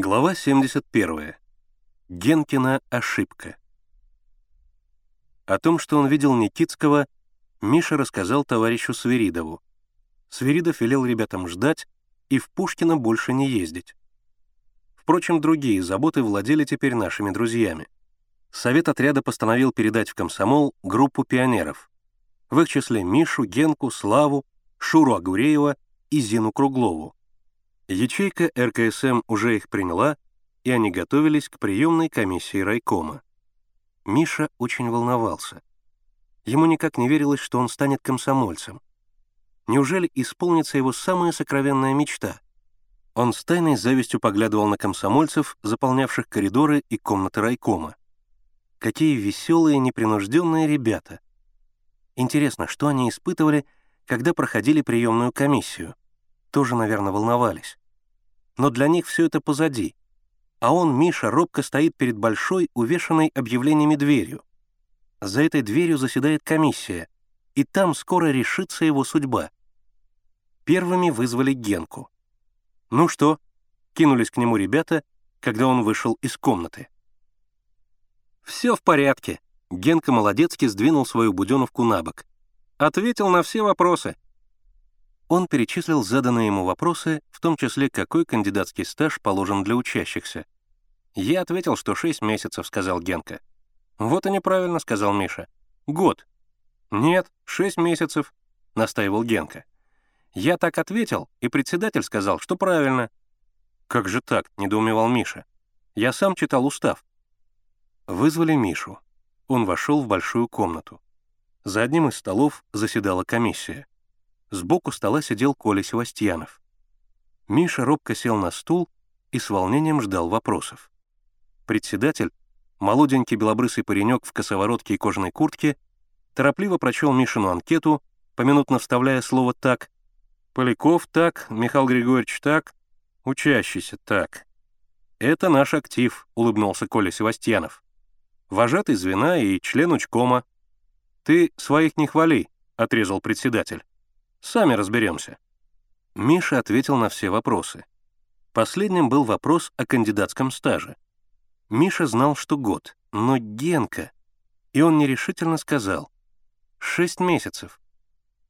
Глава 71. Генкина ошибка. О том, что он видел Никитского, Миша рассказал товарищу Свиридову. Свиридов велел ребятам ждать и в Пушкино больше не ездить. Впрочем, другие заботы владели теперь нашими друзьями. Совет отряда постановил передать в комсомол группу пионеров. В их числе Мишу, Генку, Славу, Шуру Агуреева и Зину Круглову. Ячейка РКСМ уже их приняла, и они готовились к приемной комиссии райкома. Миша очень волновался. Ему никак не верилось, что он станет комсомольцем. Неужели исполнится его самая сокровенная мечта? Он с тайной завистью поглядывал на комсомольцев, заполнявших коридоры и комнаты райкома. Какие веселые, непринужденные ребята. Интересно, что они испытывали, когда проходили приемную комиссию? Тоже, наверное, волновались но для них все это позади. А он, Миша, робко стоит перед большой, увешанной объявлениями дверью. За этой дверью заседает комиссия, и там скоро решится его судьба. Первыми вызвали Генку. «Ну что?» — кинулись к нему ребята, когда он вышел из комнаты. «Все в порядке», — Генка молодецки сдвинул свою буденовку на бок. «Ответил на все вопросы». Он перечислил заданные ему вопросы, в том числе, какой кандидатский стаж положен для учащихся. «Я ответил, что шесть месяцев», — сказал Генка. «Вот и неправильно», — сказал Миша. «Год». «Нет, шесть месяцев», — настаивал Генка. «Я так ответил, и председатель сказал, что правильно». «Как же так?» — недоумевал Миша. «Я сам читал устав». Вызвали Мишу. Он вошел в большую комнату. За одним из столов заседала комиссия. Сбоку стола сидел Коля Севастьянов. Миша робко сел на стул и с волнением ждал вопросов. Председатель, молоденький белобрысый паренек в косоворотке и кожаной куртке, торопливо прочел Мишину анкету, поминутно вставляя слово «так». «Поляков так, Михаил Григорьевич так, учащийся так». «Это наш актив», — улыбнулся Коля Севастьянов. «Вожатый звена и член учкома». «Ты своих не хвали», — отрезал председатель. Сами разберемся». Миша ответил на все вопросы. Последним был вопрос о кандидатском стаже. Миша знал, что год, но Генка... И он нерешительно сказал. «Шесть месяцев».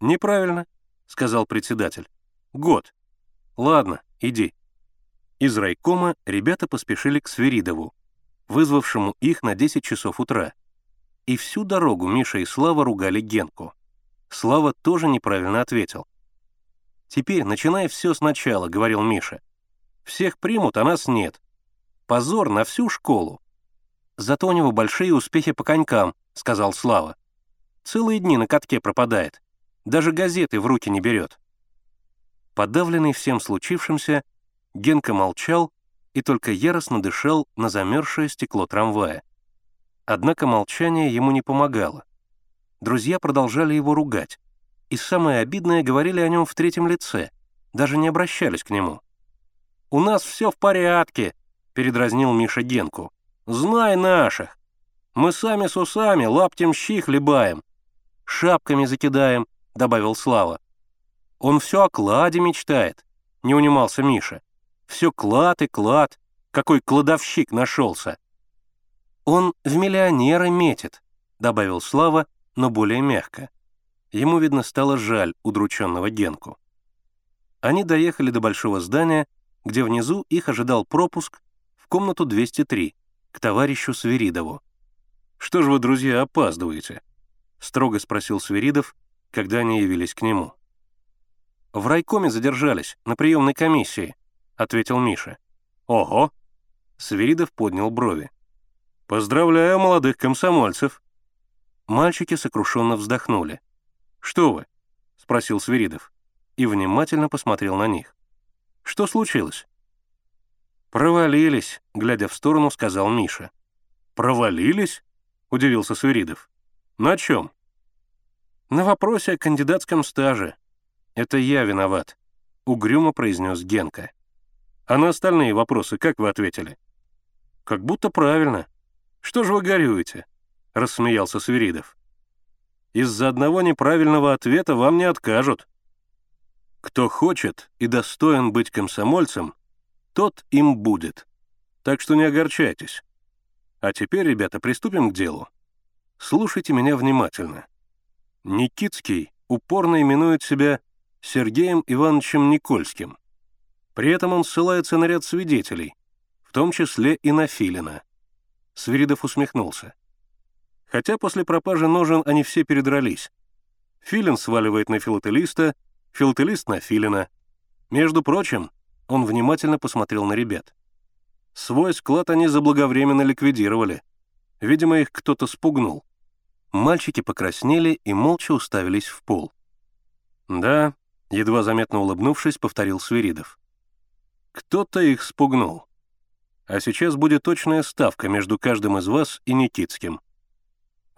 «Неправильно», — сказал председатель. «Год. Ладно, иди». Из райкома ребята поспешили к Свиридову, вызвавшему их на 10 часов утра. И всю дорогу Миша и Слава ругали Генку. Слава тоже неправильно ответил. «Теперь начинай все сначала», — говорил Миша. «Всех примут, а нас нет. Позор на всю школу». «Зато у него большие успехи по конькам», — сказал Слава. «Целые дни на катке пропадает. Даже газеты в руки не берет». Подавленный всем случившимся, Генка молчал и только яростно дышал на замерзшее стекло трамвая. Однако молчание ему не помогало друзья продолжали его ругать. И самое обидное, говорили о нем в третьем лице, даже не обращались к нему. «У нас все в порядке», — передразнил Миша Генку. «Знай наших. Мы сами с усами лаптем щи хлебаем. Шапками закидаем», — добавил Слава. «Он все о кладе мечтает», — не унимался Миша. «Все клад и клад. Какой кладовщик нашелся». «Он в миллионеры метит», — добавил Слава, но более мягко. Ему, видно, стало жаль удрученного Генку. Они доехали до большого здания, где внизу их ожидал пропуск в комнату 203 к товарищу Свиридову. «Что же вы, друзья, опаздываете?» — строго спросил Свиридов, когда они явились к нему. «В райкоме задержались, на приемной комиссии», — ответил Миша. «Ого!» — Свиридов поднял брови. «Поздравляю молодых комсомольцев», Мальчики сокрушенно вздохнули. «Что вы?» — спросил Свиридов и внимательно посмотрел на них. «Что случилось?» «Провалились», — глядя в сторону, сказал Миша. «Провалились?» — удивился Свиридов. «На чем?» «На вопросе о кандидатском стаже. Это я виноват», — угрюмо произнес Генка. «А на остальные вопросы как вы ответили?» «Как будто правильно. Что же вы горюете?» — рассмеялся Свиридов. «Из-за одного неправильного ответа вам не откажут. Кто хочет и достоин быть комсомольцем, тот им будет», Так что не огорчайтесь. А теперь, ребята, приступим к делу. Слушайте меня внимательно. Никитский упорно именует себя Сергеем Ивановичем Никольским. При этом он ссылается на ряд свидетелей, в том числе и на Филина. Свиридов усмехнулся. Хотя после пропажи ножен они все передрались. Филин сваливает на филателиста, филателист на Филина. Между прочим, он внимательно посмотрел на ребят. Свой склад они заблаговременно ликвидировали. Видимо, их кто-то спугнул. Мальчики покраснели и молча уставились в пол. «Да», — едва заметно улыбнувшись, повторил Свиридов. «Кто-то их спугнул. А сейчас будет точная ставка между каждым из вас и Никитским.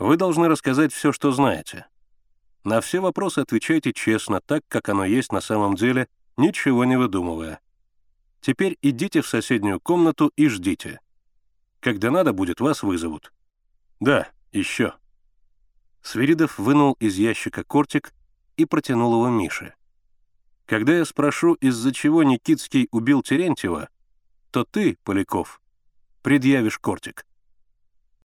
Вы должны рассказать все, что знаете. На все вопросы отвечайте честно, так, как оно есть на самом деле, ничего не выдумывая. Теперь идите в соседнюю комнату и ждите. Когда надо будет, вас вызовут. Да, еще. Свиридов вынул из ящика кортик и протянул его Мише. Когда я спрошу, из-за чего Никитский убил Терентьева, то ты, Поляков, предъявишь кортик.